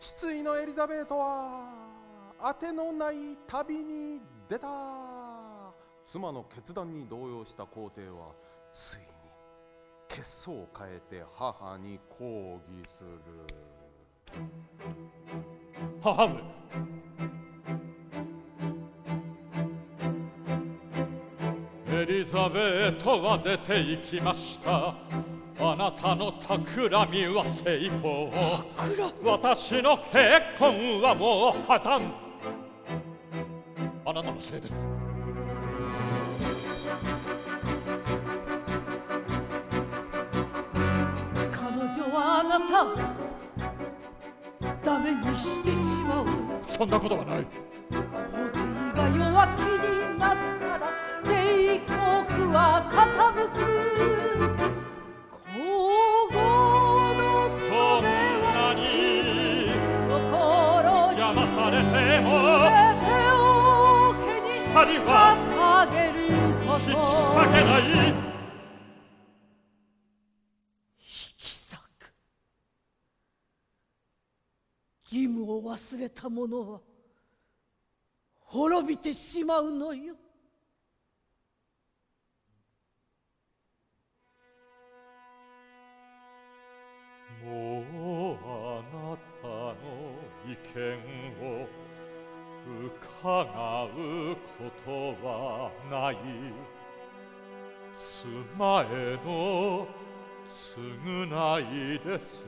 失意のエリザベートは当てのない旅に出た。妻の決断に動揺した皇帝はついに血相を変えて母に抗議する。母上。エリザベートは出て行きました。あなたの企みは成功。私の結婚はもう破綻。あなたのせいです。彼女はあなたをダメにしてしまう。そんなことはない。皇帝が弱気になった義務を忘れた者は滅びてしまうのよ伺うことはない。妻への償いです。